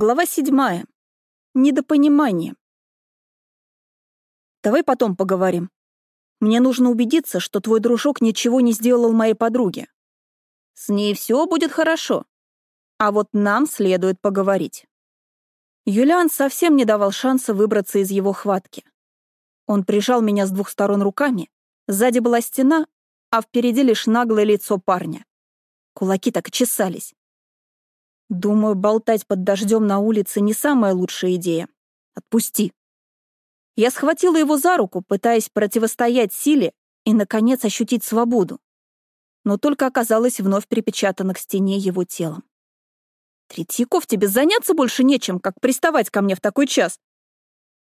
Глава седьмая. Недопонимание. Давай потом поговорим. Мне нужно убедиться, что твой дружок ничего не сделал моей подруге. С ней все будет хорошо. А вот нам следует поговорить. Юлиан совсем не давал шанса выбраться из его хватки. Он прижал меня с двух сторон руками, сзади была стена, а впереди лишь наглое лицо парня. Кулаки так чесались. Думаю, болтать под дождем на улице не самая лучшая идея. Отпусти. Я схватила его за руку, пытаясь противостоять силе и, наконец, ощутить свободу. Но только оказалась вновь припечатана к стене его телом. Третьяков, тебе заняться больше нечем, как приставать ко мне в такой час.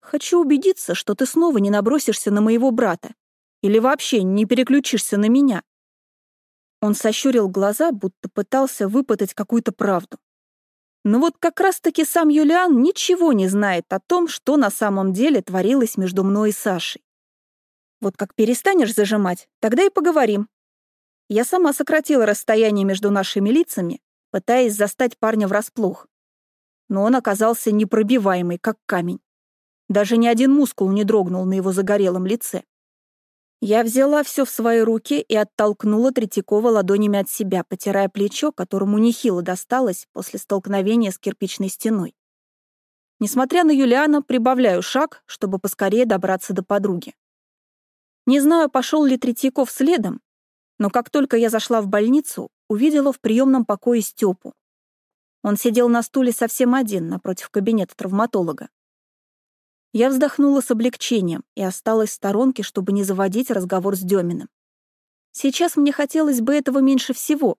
Хочу убедиться, что ты снова не набросишься на моего брата или вообще не переключишься на меня. Он сощурил глаза, будто пытался выпытать какую-то правду. Но вот как раз-таки сам Юлиан ничего не знает о том, что на самом деле творилось между мной и Сашей. Вот как перестанешь зажимать, тогда и поговорим. Я сама сократила расстояние между нашими лицами, пытаясь застать парня врасплох. Но он оказался непробиваемый, как камень. Даже ни один мускул не дрогнул на его загорелом лице. Я взяла все в свои руки и оттолкнула Третьякова ладонями от себя, потирая плечо, которому нехило досталось после столкновения с кирпичной стеной. Несмотря на Юлиана, прибавляю шаг, чтобы поскорее добраться до подруги. Не знаю, пошел ли Третьяков следом, но как только я зашла в больницу, увидела в приемном покое Степу. Он сидел на стуле совсем один напротив кабинета травматолога. Я вздохнула с облегчением и осталась в сторонке, чтобы не заводить разговор с Деминым. Сейчас мне хотелось бы этого меньше всего,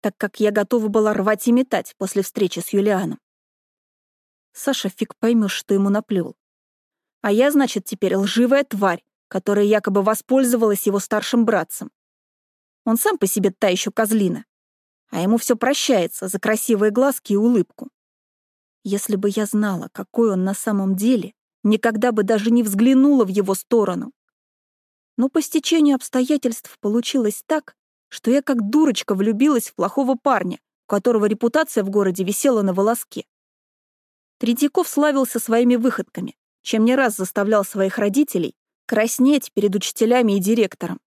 так как я готова была рвать и метать после встречи с Юлианом. Саша фиг поймешь, что ему наплел. А я, значит, теперь лживая тварь, которая якобы воспользовалась его старшим братцем. Он сам по себе та еще козлина. А ему все прощается за красивые глазки и улыбку. Если бы я знала, какой он на самом деле, никогда бы даже не взглянула в его сторону. Но по стечению обстоятельств получилось так, что я как дурочка влюбилась в плохого парня, у которого репутация в городе висела на волоске. Третьяков славился своими выходками, чем не раз заставлял своих родителей краснеть перед учителями и директором.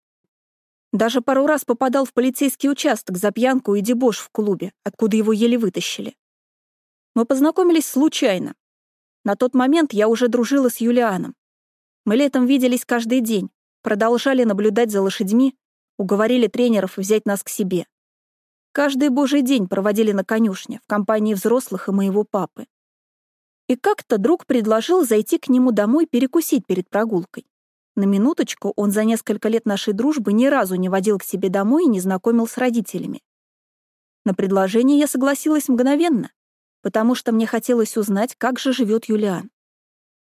Даже пару раз попадал в полицейский участок за пьянку и дебош в клубе, откуда его еле вытащили. Мы познакомились случайно, на тот момент я уже дружила с Юлианом. Мы летом виделись каждый день, продолжали наблюдать за лошадьми, уговорили тренеров взять нас к себе. Каждый божий день проводили на конюшне в компании взрослых и моего папы. И как-то друг предложил зайти к нему домой перекусить перед прогулкой. На минуточку он за несколько лет нашей дружбы ни разу не водил к себе домой и не знакомил с родителями. На предложение я согласилась мгновенно потому что мне хотелось узнать, как же живет Юлиан.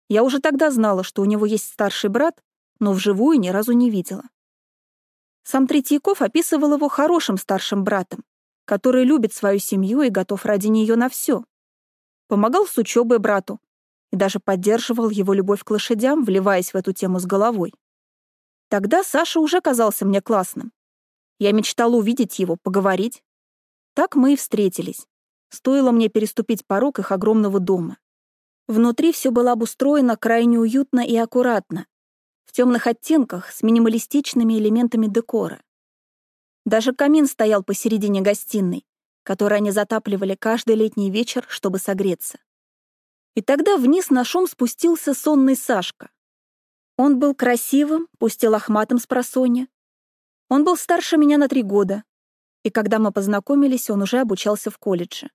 Я уже тогда знала, что у него есть старший брат, но вживую ни разу не видела. Сам Третьяков описывал его хорошим старшим братом, который любит свою семью и готов ради нее на все. Помогал с учебой брату и даже поддерживал его любовь к лошадям, вливаясь в эту тему с головой. Тогда Саша уже казался мне классным. Я мечтала увидеть его, поговорить. Так мы и встретились. Стоило мне переступить порог их огромного дома. Внутри все было обустроено крайне уютно и аккуратно, в темных оттенках с минималистичными элементами декора. Даже камин стоял посередине гостиной, который они затапливали каждый летний вечер, чтобы согреться. И тогда вниз на шум спустился сонный Сашка. Он был красивым, пусть и лохматым с просонья. Он был старше меня на три года, и когда мы познакомились, он уже обучался в колледже.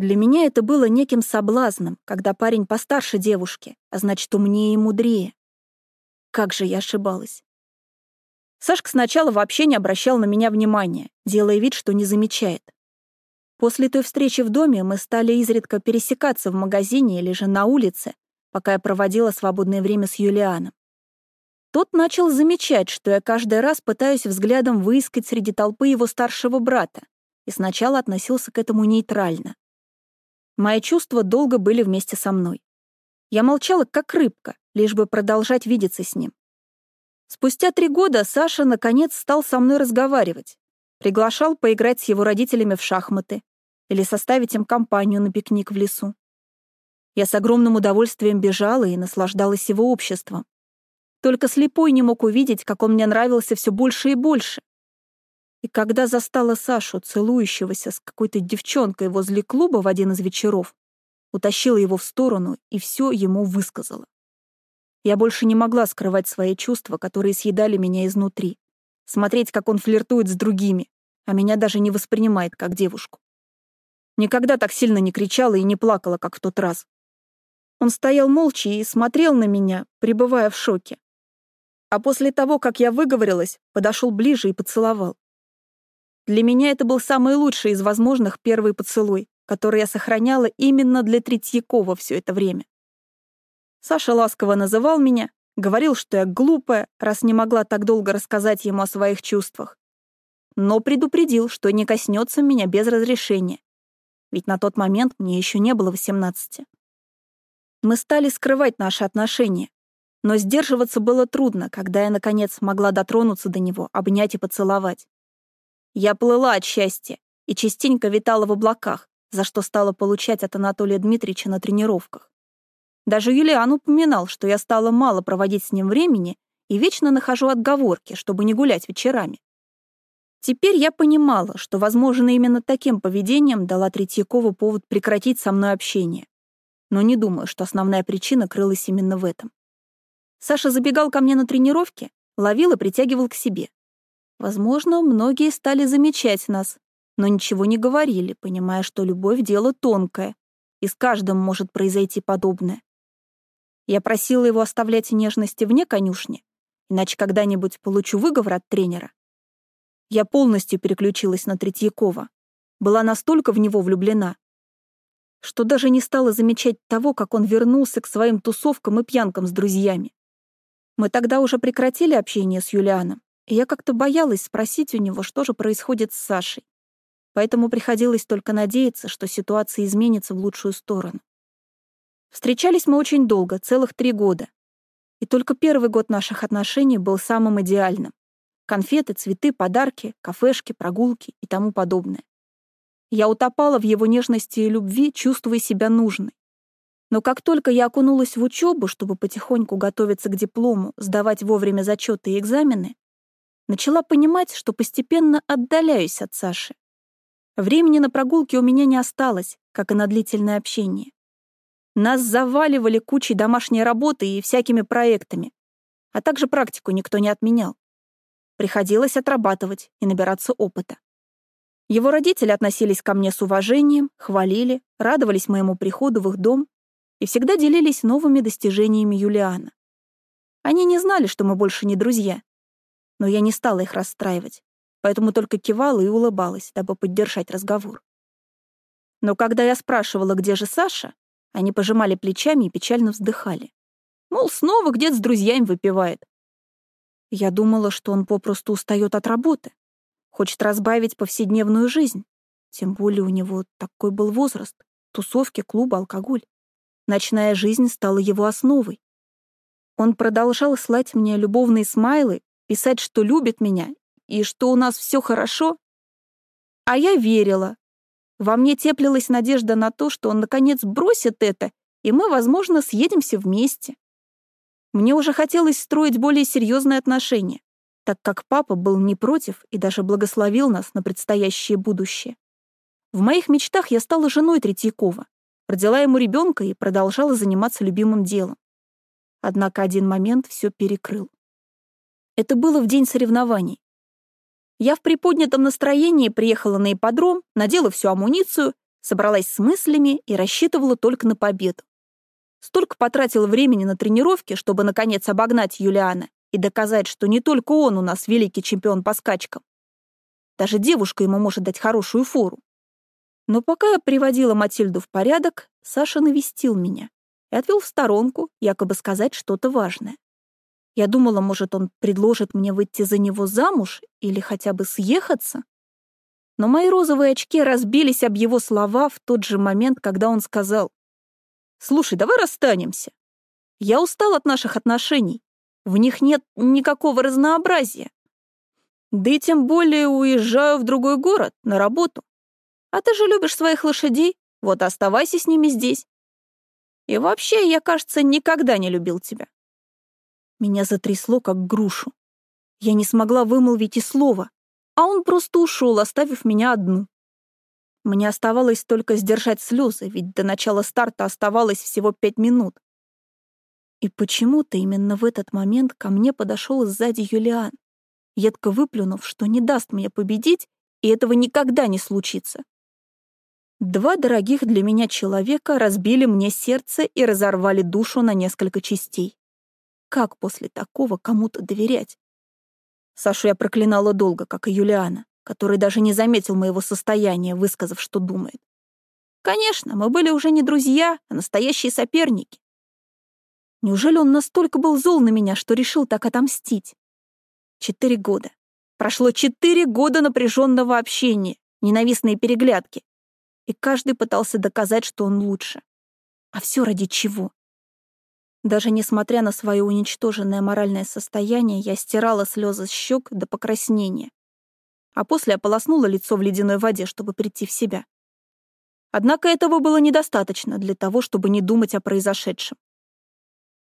Для меня это было неким соблазном, когда парень постарше девушки, а значит, умнее и мудрее. Как же я ошибалась. Сашка сначала вообще не обращал на меня внимания, делая вид, что не замечает. После той встречи в доме мы стали изредка пересекаться в магазине или же на улице, пока я проводила свободное время с Юлианом. Тот начал замечать, что я каждый раз пытаюсь взглядом выискать среди толпы его старшего брата, и сначала относился к этому нейтрально. Мои чувства долго были вместе со мной. Я молчала, как рыбка, лишь бы продолжать видеться с ним. Спустя три года Саша, наконец, стал со мной разговаривать. Приглашал поиграть с его родителями в шахматы или составить им компанию на пикник в лесу. Я с огромным удовольствием бежала и наслаждалась его обществом. Только слепой не мог увидеть, как он мне нравился все больше и больше. И когда застала Сашу, целующегося с какой-то девчонкой возле клуба в один из вечеров, утащила его в сторону и все ему высказала. Я больше не могла скрывать свои чувства, которые съедали меня изнутри. Смотреть, как он флиртует с другими, а меня даже не воспринимает как девушку. Никогда так сильно не кричала и не плакала, как в тот раз. Он стоял молча и смотрел на меня, пребывая в шоке. А после того, как я выговорилась, подошел ближе и поцеловал. Для меня это был самый лучший из возможных первый поцелуй, который я сохраняла именно для Третьякова все это время. Саша ласково называл меня, говорил, что я глупая, раз не могла так долго рассказать ему о своих чувствах. Но предупредил, что не коснется меня без разрешения. Ведь на тот момент мне еще не было 18. Мы стали скрывать наши отношения, но сдерживаться было трудно, когда я, наконец, могла дотронуться до него, обнять и поцеловать. Я плыла от счастья и частенько витала в облаках, за что стала получать от Анатолия Дмитриевича на тренировках. Даже Юлиан упоминал, что я стала мало проводить с ним времени и вечно нахожу отговорки, чтобы не гулять вечерами. Теперь я понимала, что, возможно, именно таким поведением дала Третьякову повод прекратить со мной общение. Но не думаю, что основная причина крылась именно в этом. Саша забегал ко мне на тренировки, ловил и притягивал к себе. Возможно, многие стали замечать нас, но ничего не говорили, понимая, что любовь — дело тонкое, и с каждым может произойти подобное. Я просила его оставлять нежности вне конюшни, иначе когда-нибудь получу выговор от тренера. Я полностью переключилась на Третьякова, была настолько в него влюблена, что даже не стала замечать того, как он вернулся к своим тусовкам и пьянкам с друзьями. Мы тогда уже прекратили общение с Юлианом, и я как-то боялась спросить у него, что же происходит с Сашей. Поэтому приходилось только надеяться, что ситуация изменится в лучшую сторону. Встречались мы очень долго, целых три года. И только первый год наших отношений был самым идеальным. Конфеты, цветы, подарки, кафешки, прогулки и тому подобное. Я утопала в его нежности и любви, чувствуя себя нужной. Но как только я окунулась в учебу, чтобы потихоньку готовиться к диплому, сдавать вовремя зачеты и экзамены, начала понимать, что постепенно отдаляюсь от Саши. Времени на прогулки у меня не осталось, как и на длительное общение. Нас заваливали кучей домашней работы и всякими проектами, а также практику никто не отменял. Приходилось отрабатывать и набираться опыта. Его родители относились ко мне с уважением, хвалили, радовались моему приходу в их дом и всегда делились новыми достижениями Юлиана. Они не знали, что мы больше не друзья, но я не стала их расстраивать, поэтому только кивала и улыбалась, дабы поддержать разговор. Но когда я спрашивала, где же Саша, они пожимали плечами и печально вздыхали. Мол, снова где-то с друзьями выпивает. Я думала, что он попросту устает от работы, хочет разбавить повседневную жизнь. Тем более у него такой был возраст — тусовки, клубы, алкоголь. Ночная жизнь стала его основой. Он продолжал слать мне любовные смайлы, писать, что любит меня и что у нас все хорошо. А я верила. Во мне теплилась надежда на то, что он наконец бросит это, и мы, возможно, съедемся вместе. Мне уже хотелось строить более серьезные отношения, так как папа был не против и даже благословил нас на предстоящее будущее. В моих мечтах я стала женой Третьякова, родила ему ребенка и продолжала заниматься любимым делом. Однако один момент все перекрыл. Это было в день соревнований. Я в приподнятом настроении приехала на ипподром, надела всю амуницию, собралась с мыслями и рассчитывала только на победу. Столько потратила времени на тренировки, чтобы, наконец, обогнать Юлиана и доказать, что не только он у нас великий чемпион по скачкам. Даже девушка ему может дать хорошую фору. Но пока я приводила Матильду в порядок, Саша навестил меня и отвел в сторонку, якобы сказать что-то важное. Я думала, может, он предложит мне выйти за него замуж или хотя бы съехаться. Но мои розовые очки разбились об его слова в тот же момент, когда он сказал, «Слушай, давай расстанемся. Я устал от наших отношений. В них нет никакого разнообразия. Да и тем более уезжаю в другой город, на работу. А ты же любишь своих лошадей, вот оставайся с ними здесь. И вообще, я, кажется, никогда не любил тебя». Меня затрясло, как грушу. Я не смогла вымолвить и слова, а он просто ушел, оставив меня одну. Мне оставалось только сдержать слезы, ведь до начала старта оставалось всего пять минут. И почему-то именно в этот момент ко мне подошел сзади Юлиан, едко выплюнув, что не даст мне победить, и этого никогда не случится. Два дорогих для меня человека разбили мне сердце и разорвали душу на несколько частей. Как после такого кому-то доверять? Сашу я проклинала долго, как и Юлиана, который даже не заметил моего состояния, высказав, что думает. Конечно, мы были уже не друзья, а настоящие соперники. Неужели он настолько был зол на меня, что решил так отомстить? Четыре года. Прошло четыре года напряженного общения, ненавистные переглядки. И каждый пытался доказать, что он лучше. А все ради чего? Даже несмотря на свое уничтоженное моральное состояние, я стирала слезы с щек до покраснения. А после ополоснула лицо в ледяной воде, чтобы прийти в себя. Однако этого было недостаточно для того, чтобы не думать о произошедшем.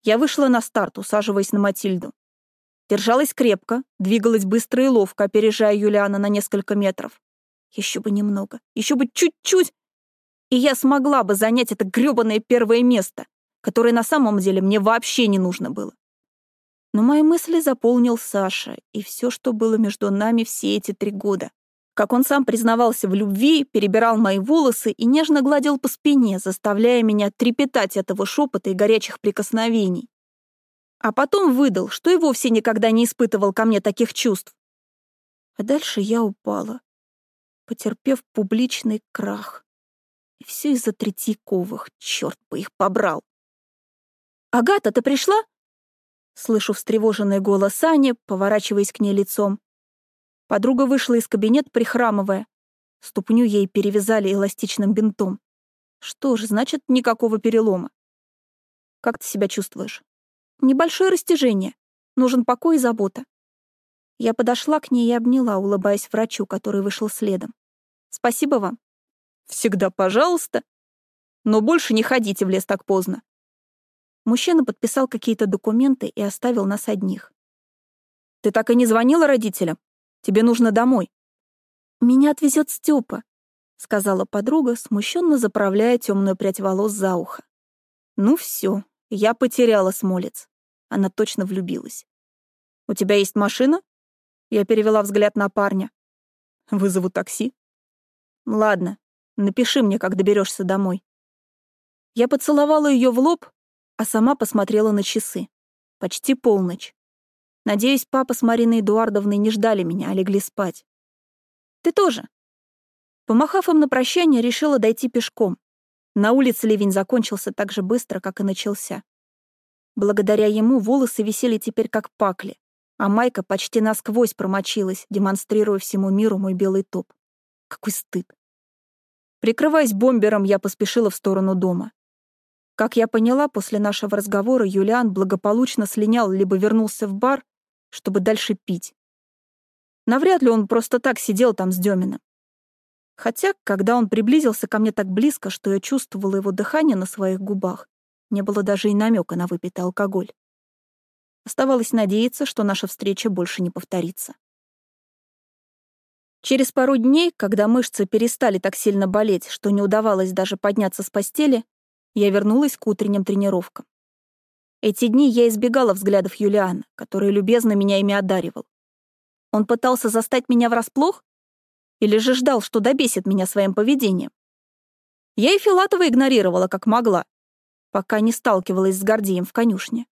Я вышла на старт, усаживаясь на Матильду. Держалась крепко, двигалась быстро и ловко, опережая Юлиана на несколько метров. Еще бы немного, еще бы чуть-чуть, и я смогла бы занять это грёбаное первое место, которое на самом деле мне вообще не нужно было. Но мои мысли заполнил Саша и все, что было между нами все эти три года. Как он сам признавался в любви, перебирал мои волосы и нежно гладил по спине, заставляя меня трепетать этого шепота и горячих прикосновений. А потом выдал, что и вовсе никогда не испытывал ко мне таких чувств. А дальше я упала, потерпев публичный крах. И все из-за Третьяковых, черт бы их побрал. «Агата, ты пришла?» Слышу встревоженный голос Ани, поворачиваясь к ней лицом. Подруга вышла из кабинета, прихрамывая. Ступню ей перевязали эластичным бинтом. Что ж, значит, никакого перелома. Как ты себя чувствуешь? Небольшое растяжение. Нужен покой и забота. Я подошла к ней и обняла, улыбаясь врачу, который вышел следом. Спасибо вам. Всегда пожалуйста. Но больше не ходите в лес так поздно. Мужчина подписал какие-то документы и оставил нас одних. «Ты так и не звонила родителям? Тебе нужно домой». «Меня отвезет Степа», — сказала подруга, смущенно заправляя темную прядь волос за ухо. «Ну все, я потеряла смолец». Она точно влюбилась. «У тебя есть машина?» Я перевела взгляд на парня. «Вызову такси». «Ладно, напиши мне, как доберешься домой». Я поцеловала ее в лоб, а сама посмотрела на часы. Почти полночь. Надеюсь, папа с Мариной Эдуардовной не ждали меня, а легли спать. Ты тоже. Помахав им на прощание, решила дойти пешком. На улице ливень закончился так же быстро, как и начался. Благодаря ему волосы висели теперь как пакли, а майка почти насквозь промочилась, демонстрируя всему миру мой белый топ. Какой стыд. Прикрываясь бомбером, я поспешила в сторону дома. Как я поняла, после нашего разговора Юлиан благополучно слинял либо вернулся в бар, чтобы дальше пить. Навряд ли он просто так сидел там с Деминым. Хотя, когда он приблизился ко мне так близко, что я чувствовала его дыхание на своих губах, не было даже и намека на выпитый алкоголь. Оставалось надеяться, что наша встреча больше не повторится. Через пару дней, когда мышцы перестали так сильно болеть, что не удавалось даже подняться с постели, я вернулась к утренним тренировкам. Эти дни я избегала взглядов Юлиана, который любезно меня ими одаривал. Он пытался застать меня врасплох? Или же ждал, что добесит меня своим поведением? Я и Филатова игнорировала, как могла, пока не сталкивалась с Гордеем в конюшне.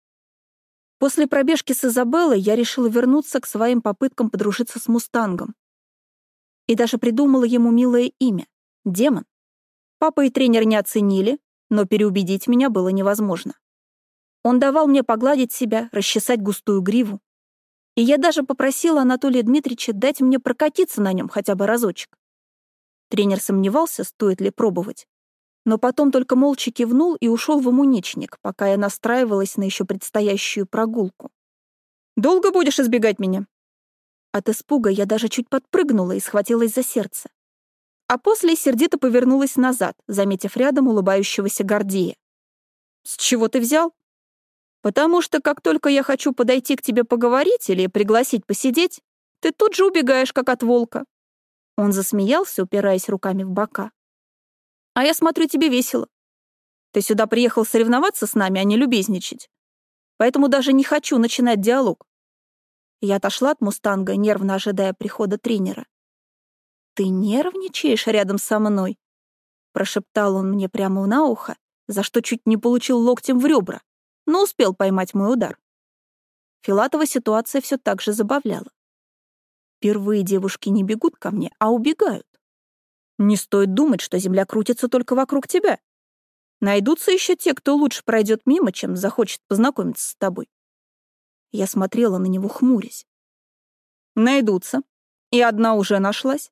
После пробежки с Изабеллой я решила вернуться к своим попыткам подружиться с Мустангом. И даже придумала ему милое имя — Демон. Папа и тренер не оценили, но переубедить меня было невозможно. Он давал мне погладить себя, расчесать густую гриву. И я даже попросила Анатолия Дмитриевича дать мне прокатиться на нем хотя бы разочек. Тренер сомневался, стоит ли пробовать. Но потом только молча кивнул и ушел в умуничник, пока я настраивалась на еще предстоящую прогулку. «Долго будешь избегать меня?» От испуга я даже чуть подпрыгнула и схватилась за сердце а после сердито повернулась назад, заметив рядом улыбающегося Гордея. С чего ты взял? Потому что как только я хочу подойти к тебе поговорить или пригласить посидеть, ты тут же убегаешь, как от волка. Он засмеялся, упираясь руками в бока. А я смотрю, тебе весело. Ты сюда приехал соревноваться с нами, а не любезничать. Поэтому даже не хочу начинать диалог. Я отошла от «Мустанга», нервно ожидая прихода тренера. «Ты нервничаешь рядом со мной?» Прошептал он мне прямо на ухо, за что чуть не получил локтем в ребра, но успел поймать мой удар. Филатова ситуация все так же забавляла. Впервые девушки не бегут ко мне, а убегают. Не стоит думать, что земля крутится только вокруг тебя. Найдутся еще те, кто лучше пройдет мимо, чем захочет познакомиться с тобой. Я смотрела на него, хмурясь. Найдутся. И одна уже нашлась.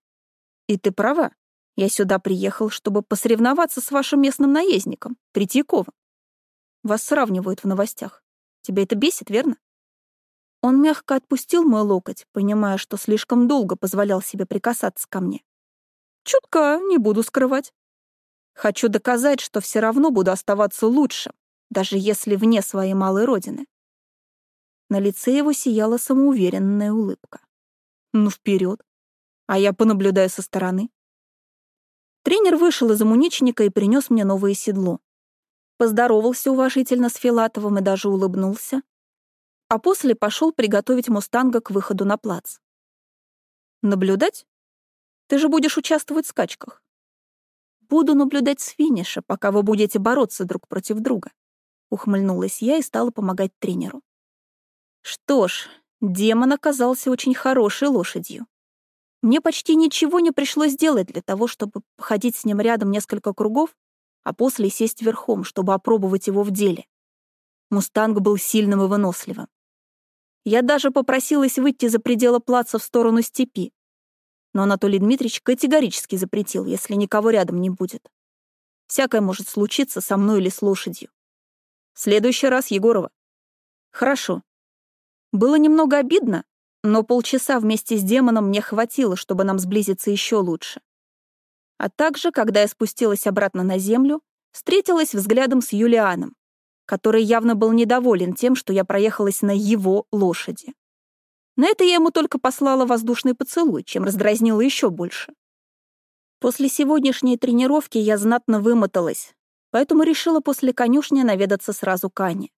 И ты права. Я сюда приехал, чтобы посоревноваться с вашим местным наездником, Третьяковым. Вас сравнивают в новостях. Тебя это бесит, верно? Он мягко отпустил мой локоть, понимая, что слишком долго позволял себе прикасаться ко мне. Чутка, не буду скрывать. Хочу доказать, что все равно буду оставаться лучше, даже если вне своей малой родины. На лице его сияла самоуверенная улыбка. Ну, вперед. А я понаблюдаю со стороны. Тренер вышел из амуничника и принес мне новое седло. Поздоровался уважительно с Филатовым и даже улыбнулся. А после пошел приготовить мустанга к выходу на плац. Наблюдать? Ты же будешь участвовать в скачках. Буду наблюдать с финиша, пока вы будете бороться друг против друга. Ухмыльнулась я и стала помогать тренеру. Что ж, демон оказался очень хорошей лошадью. Мне почти ничего не пришлось делать для того, чтобы походить с ним рядом несколько кругов, а после сесть верхом, чтобы опробовать его в деле. Мустанг был сильным и выносливым. Я даже попросилась выйти за пределы плаца в сторону степи, но Анатолий Дмитриевич категорически запретил, если никого рядом не будет. Всякое может случиться со мной или с лошадью. В следующий раз Егорова. Хорошо. Было немного обидно, но полчаса вместе с демоном мне хватило, чтобы нам сблизиться еще лучше. А также, когда я спустилась обратно на землю, встретилась взглядом с Юлианом, который явно был недоволен тем, что я проехалась на его лошади. На это я ему только послала воздушный поцелуй, чем раздразнила еще больше. После сегодняшней тренировки я знатно вымоталась, поэтому решила после конюшни наведаться сразу к Ане.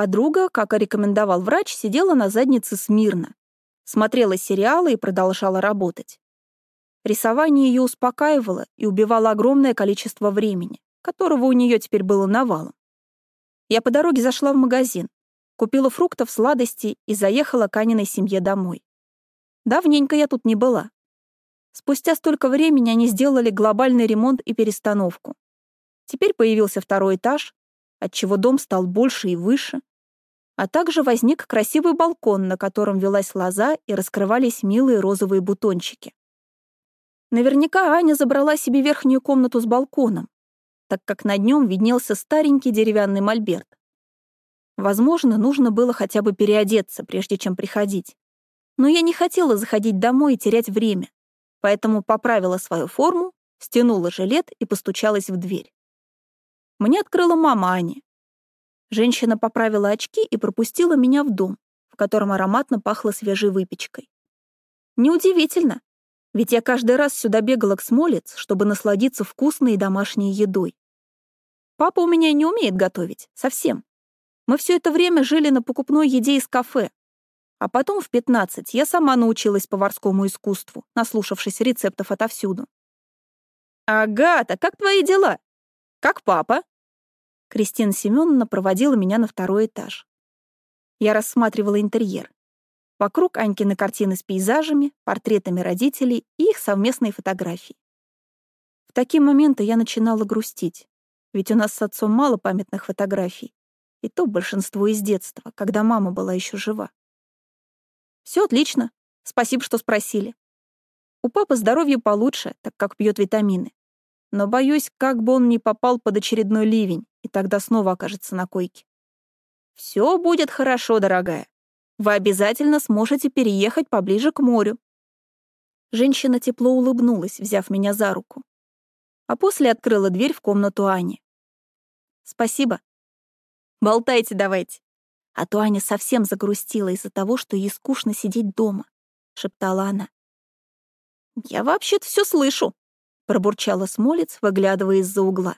Подруга, как и рекомендовал врач, сидела на заднице смирно, смотрела сериалы и продолжала работать. Рисование ее успокаивало и убивало огромное количество времени, которого у нее теперь было навалом. Я по дороге зашла в магазин, купила фруктов, сладостей и заехала к Аниной семье домой. Давненько я тут не была. Спустя столько времени они сделали глобальный ремонт и перестановку. Теперь появился второй этаж, отчего дом стал больше и выше, а также возник красивый балкон, на котором велась лоза и раскрывались милые розовые бутончики. Наверняка Аня забрала себе верхнюю комнату с балконом, так как над нем виднелся старенький деревянный мольберт. Возможно, нужно было хотя бы переодеться, прежде чем приходить. Но я не хотела заходить домой и терять время, поэтому поправила свою форму, стянула жилет и постучалась в дверь. Мне открыла мама Ани. Женщина поправила очки и пропустила меня в дом, в котором ароматно пахло свежей выпечкой. Неудивительно, ведь я каждый раз сюда бегала к Смолец, чтобы насладиться вкусной домашней едой. Папа у меня не умеет готовить, совсем. Мы все это время жили на покупной еде из кафе. А потом в 15 я сама научилась поварскому искусству, наслушавшись рецептов отовсюду. «Агата, как твои дела? Как папа?» Кристина Семеновна проводила меня на второй этаж. Я рассматривала интерьер. Вокруг Анькины картины с пейзажами, портретами родителей и их совместные фотографии. В такие моменты я начинала грустить, ведь у нас с отцом мало памятных фотографий, и то большинство из детства, когда мама была еще жива. Все отлично. Спасибо, что спросили. У папы здоровье получше, так как пьет витамины. Но боюсь, как бы он не попал под очередной ливень, и тогда снова окажется на койке. Все будет хорошо, дорогая. Вы обязательно сможете переехать поближе к морю. Женщина тепло улыбнулась, взяв меня за руку. А после открыла дверь в комнату Ани. Спасибо. Болтайте давайте. А то Аня совсем загрустила из-за того, что ей скучно сидеть дома, шептала она. Я вообще-то все слышу, пробурчала Смолец, выглядывая из-за угла.